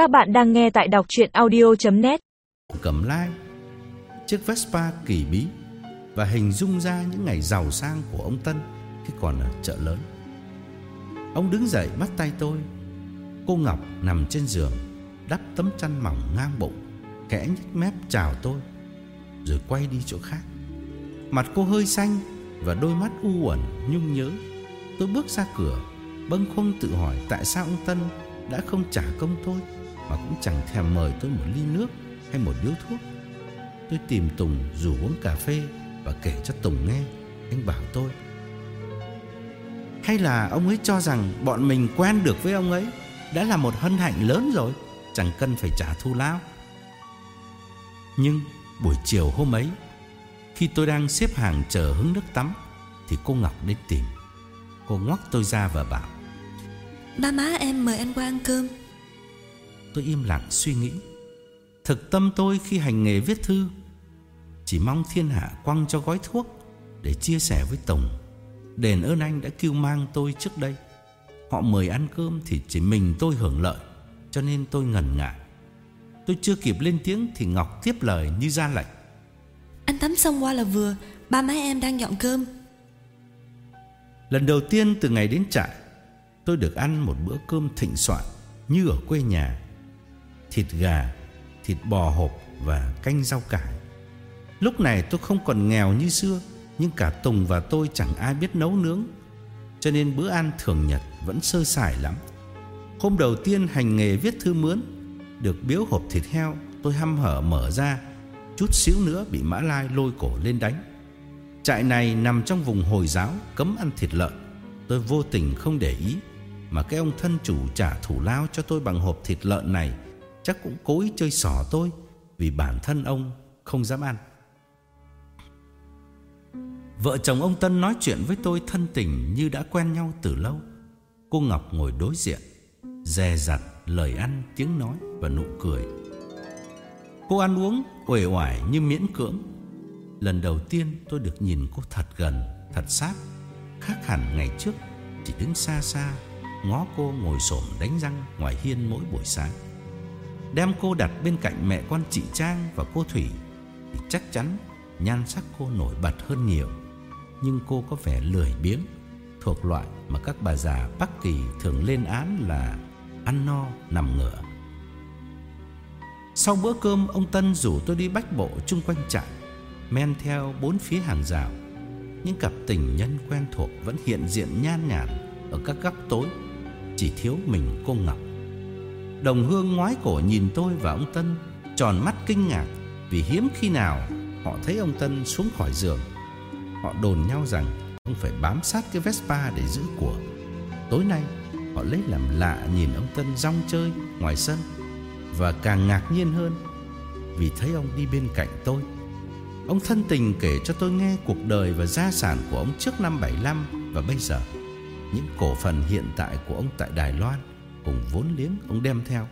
Các bạn đang nghe tại đọc chuyện audio.net Cẩm lai Chiếc Vespa kỳ bí Và hình dung ra những ngày giàu sang của ông Tân Khi còn ở chợ lớn. Ông đứng dậy bắt tay tôi. Cô Ngọc nằm trên giường, Đắp tấm chăn mỏng ngang bụng, Kẽ nhếch mép chào tôi, Rồi quay đi chỗ khác. Mặt cô hơi xanh Và đôi mắt u uẩn, nhung nhớ. Tôi bước ra cửa, Bâng khuâng tự hỏi tại sao ông Tân Đã không trả công tôi mà cũng chẳng thèm mời tôi một ly nước Hay một điếu thuốc. Tôi tìm Tùng rủ uống cà phê Và kể cho Tùng nghe. Anh bảo tôi, Hay là ông ấy cho rằng Bọn mình quen được với ông ấy? Đã là một hân hạnh lớn rồi, Chẳng cần phải trả thù lao. Nhưng buổi chiều hôm ấy, Khi tôi đang xếp hàng chờ hứng nước tắm, Thì cô Ngọc đến tìm. Cô ngoắc tôi ra và bảo, Ba má em mời anh qua ăn cơm. Tôi im lặng suy nghĩ. Thực tâm tôi khi hành nghề viết thư. Chỉ mong thiên hạ quăng cho gói thuốc Để chia sẻ với Tùng Đền ơn anh đã kêu mang tôi trước đây. Họ mời ăn cơm thì chỉ mình tôi hưởng lợi Cho nên tôi ngần ngại. Tôi chưa kịp lên tiếng thì Ngọc tiếp lời như ra lệnh. Anh tắm xong qua là vừa Ba má em đang dọn cơm. Lần đầu tiên từ ngày đến trại Tôi được ăn một bữa cơm thịnh soạn Như ở quê nhà Thịt gà, thịt bò hộp và canh rau cải. Lúc này tôi không còn nghèo như xưa Nhưng cả Tùng và tôi chẳng ai biết nấu nướng. Cho nên bữa ăn thường nhật vẫn sơ sài lắm. Hôm đầu tiên hành nghề viết thư mướn Được biếu hộp thịt heo Tôi hăm hở mở ra Chút xíu nữa bị Mã Lai lôi cổ lên đánh. Trại này nằm trong vùng Hồi giáo Cấm ăn thịt lợn. Tôi vô tình không để ý Mà cái ông thân chủ trả thủ lao cho tôi bằng hộp thịt lợn này Chắc cũng cố ý chơi xỏ tôi Vì bản thân ông không dám ăn. Vợ chồng ông Tân nói chuyện với tôi thân tình như đã quen nhau từ lâu. Cô Ngọc ngồi đối diện Dè dặt lời ăn, tiếng nói và nụ cười. Cô ăn uống uể oải như miễn cưỡng. Lần đầu tiên tôi được nhìn cô thật gần, thật sát Khác hẳn ngày trước Chỉ đứng xa xa Ngó cô ngồi xổm đánh răng ngoài hiên mỗi buổi sáng. Đem cô đặt bên cạnh mẹ con chị Trang và cô Thủy, Thì chắc chắn nhan sắc cô nổi bật hơn nhiều. Nhưng cô có vẻ lười biếng, Thuộc loại mà các bà già Bắc Kỳ thường lên án là Ăn no, nằm ngửa. Sau bữa cơm, ông Tân rủ tôi đi bách bộ chung quanh trại, Men theo bốn phía hàng rào. Những cặp tình nhân quen thuộc vẫn hiện diện nhan nhản Ở các góc tối, Chỉ thiếu mình cô Ngọc. Đồng Hương ngoái cổ nhìn tôi và ông Tân, Tròn mắt kinh ngạc Vì hiếm khi nào họ thấy ông Tân xuống khỏi giường. Họ đồn nhau rằng Ông phải bám sát cái Vespa để giữ của. Tối nay, Họ lấy làm lạ nhìn ông Tân rong chơi ngoài sân Và càng ngạc nhiên hơn Vì thấy ông đi bên cạnh tôi. Ông thân tình kể cho tôi nghe cuộc đời và gia sản của ông trước năm 75 và bây giờ, Những cổ phần hiện tại của ông tại Đài Loan. Cùng vốn liếng ông đem theo.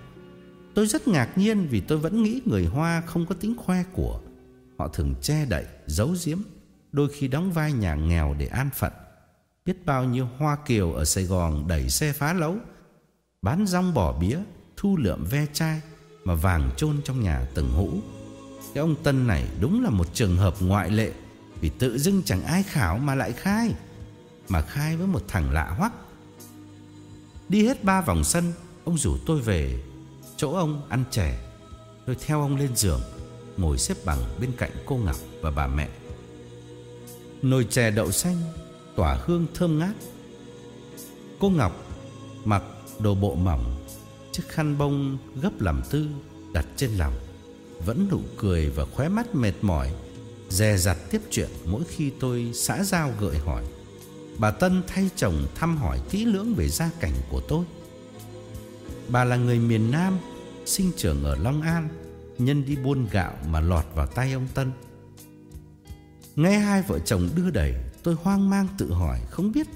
Tôi rất ngạc nhiên vì tôi vẫn nghĩ người Hoa không có tính khoe của. Họ thường che đậy, giấu giếm Đôi khi đóng vai nhà nghèo để an phận. Biết bao nhiêu Hoa Kiều ở Sài Gòn đẩy xe phá lấu Bán rong bỏ bía Thu lượm ve chai Mà vàng chôn trong nhà từng hũ. Cái ông Tân này đúng là một trường hợp ngoại lệ Vì tự dưng chẳng ai khảo mà lại khai Mà khai với một thằng lạ hoắc. Đi hết ba vòng sân, Ông rủ tôi về. Chỗ ông ăn chè. Tôi theo ông lên giường, Ngồi xếp bằng bên cạnh cô Ngọc và bà mẹ. Nồi chè đậu xanh, Tỏa hương thơm ngát. Cô Ngọc Mặc đồ bộ mỏng, Chiếc khăn bông gấp làm tư Đặt trên lòng. Vẫn nụ cười và khóe mắt mệt mỏi, Dè dặt tiếp chuyện Mỗi khi tôi xã giao gợi hỏi. Bà Tân thay chồng thăm hỏi kỹ lưỡng về gia cảnh của tôi. Bà là người miền Nam, Sinh trưởng ở Long An, Nhân đi buôn gạo mà lọt vào tay ông Tân. Nghe hai vợ chồng đưa đẩy, Tôi hoang mang tự hỏi, Không biết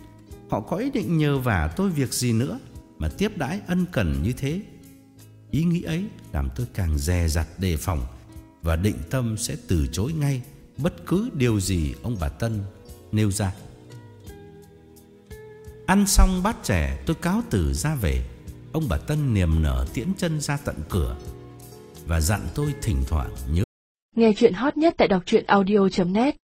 họ có ý định nhờ vả tôi việc gì nữa Mà tiếp đãi ân cần như thế. Ý nghĩ ấy làm tôi càng dè dặt đề phòng Và định tâm sẽ từ chối ngay Bất cứ điều gì ông bà Tân nêu ra. Ăn xong bát chè, tôi cáo từ ra về. Ông bà Tân niềm nở tiễn chân ra tận cửa Và dặn tôi thỉnh thoảng nhớ Nghe chuyện hot nhất tại đọc audio.net